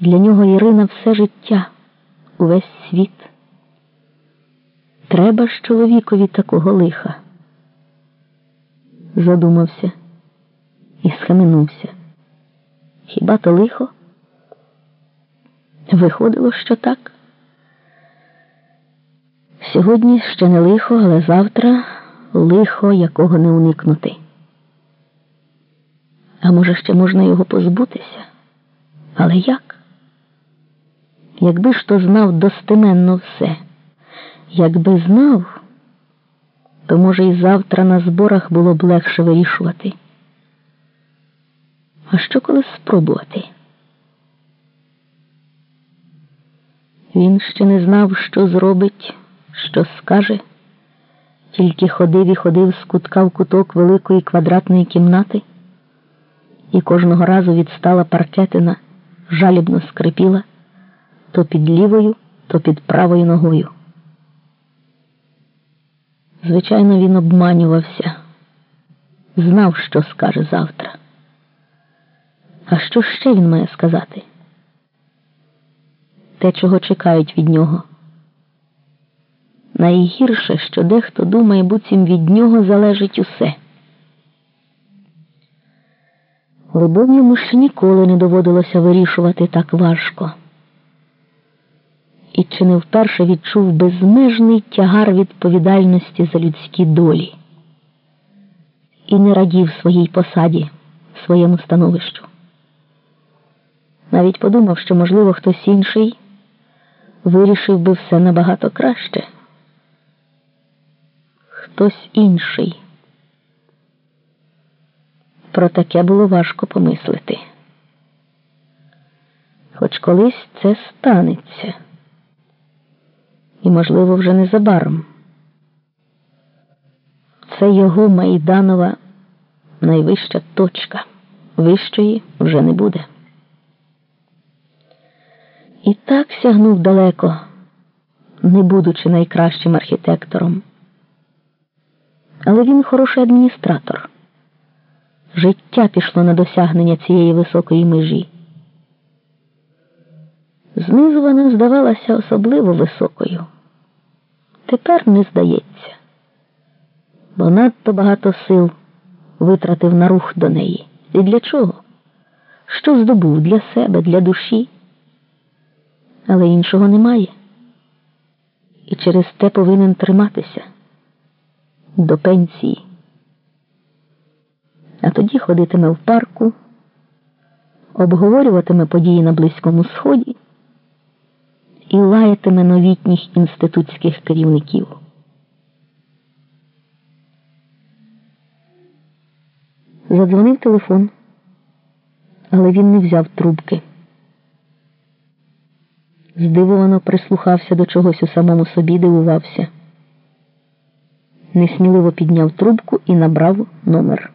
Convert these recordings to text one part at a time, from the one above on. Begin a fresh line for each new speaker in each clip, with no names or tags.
Для нього Ірина все життя, увесь світ. Треба ж чоловікові такого лиха. Задумався і схаменувся. Хіба то лихо? Виходило, що так. Сьогодні ще не лихо, але завтра лихо, якого не уникнути. А може, ще можна його позбутися? Але як? Якби ж то знав достеменно все, якби знав, то, може, і завтра на зборах було б легше вирішувати. А що коли спробувати? Він ще не знав, що зробить, що скаже, тільки ходив і ходив з кутка в куток великої квадратної кімнати, і кожного разу відстала паркетина, жалібно скрипіла то під лівою, то під правою ногою. Звичайно, він обманювався, знав, що скаже завтра. А що ще він має сказати? Те, чого чекають від нього. Найгірше, що дехто думає, буцім від нього залежить усе. Либонь йому ще ніколи не доводилося вирішувати так важко. Чи не вперше відчув безмежний тягар відповідальності за людські долі і не радів своїй посаді, своєму становищу. Навіть подумав, що, можливо, хтось інший вирішив би все набагато краще. Хтось інший. Про таке було важко помислити. Хоч колись це станеться. І, можливо, вже незабаром. Це його Майданова найвища точка. Вищої вже не буде. І так сягнув далеко, не будучи найкращим архітектором. Але він хороший адміністратор. Життя пішло на досягнення цієї високої межі. Знизу вона здавалася особливо високою. Тепер не здається, бо надто багато сил витратив на рух до неї. І для чого? Що здобув для себе, для душі? Але іншого немає. І через те повинен триматися до пенсії. А тоді ходитиме в парку, обговорюватиме події на Близькому Сході і лаятиме новітніх інститутських керівників. Задзвонив телефон, але він не взяв трубки. Здивовано прислухався до чогось у самому собі, дивувався. Несміливо підняв трубку і набрав номер.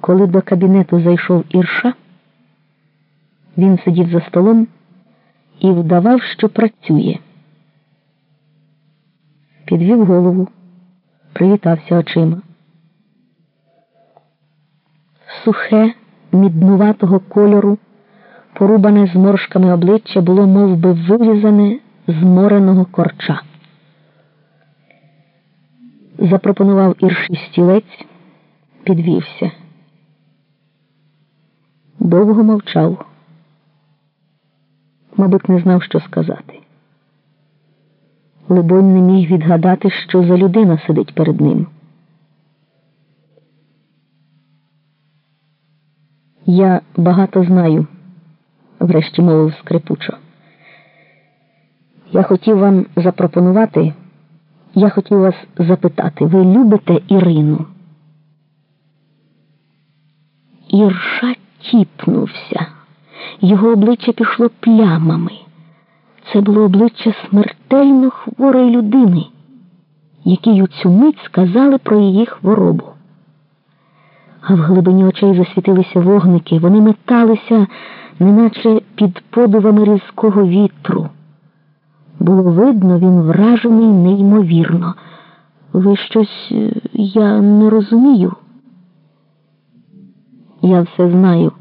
Коли до кабінету зайшов Ірша, він сидів за столом і вдавав, що працює. Підвів голову, привітався очима. Сухе, міднуватого кольору, порубане зморшками обличчя було мов би, вирізане з мореного корча. Запропонував ірший стілець, підвівся. Довго мовчав мабуть, не знав, що сказати. Либонь не міг відгадати, що за людина сидить перед ним. Я багато знаю, врешті мовив скрипучо. Я хотів вам запропонувати, я хотів вас запитати, ви любите Ірину? Ірша тіпнувся. Його обличчя пішло плямами. Це було обличчя смертельно хворої людини, якій у цю мить сказали про її хворобу. А в глибині очей засвітилися вогники, вони металися, неначе під подувами різкого вітру. Було видно, він вражений неймовірно. Ви щось е, я не розумію. Я все знаю.